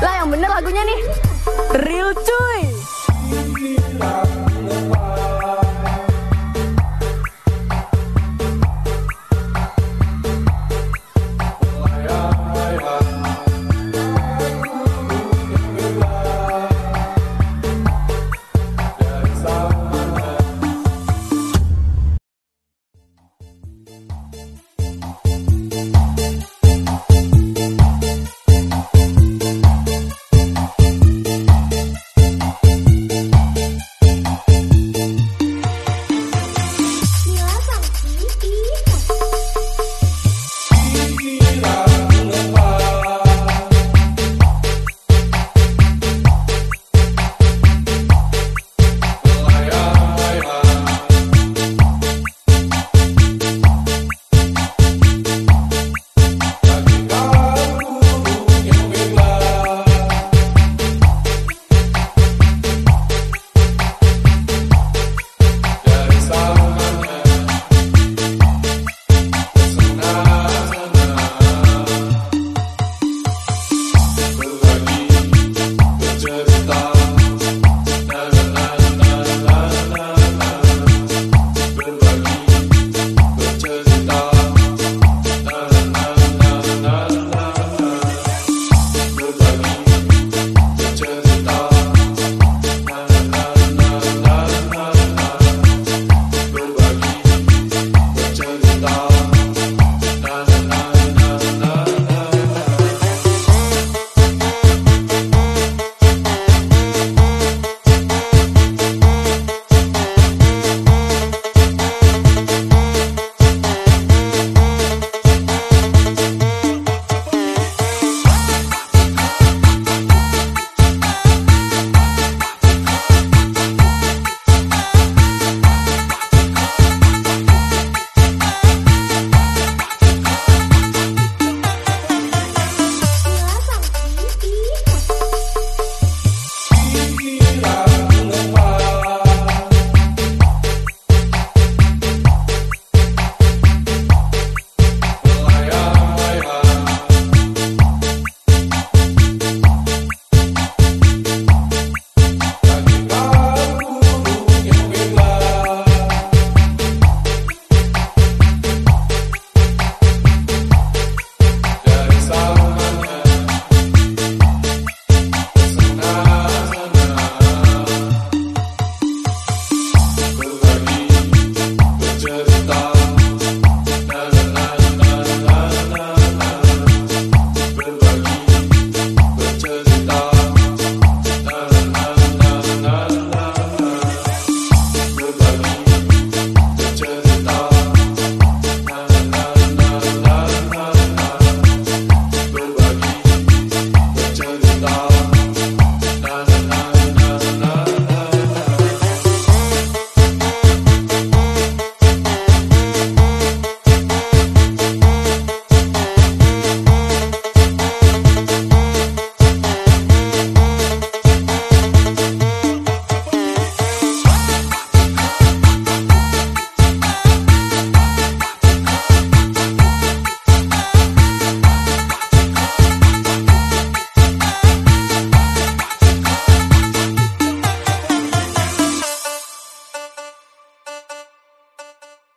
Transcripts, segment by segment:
Lah yang bener lagunya nih. Real cuy.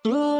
Blue.